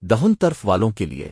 دہن طرف والوں کے لیے۔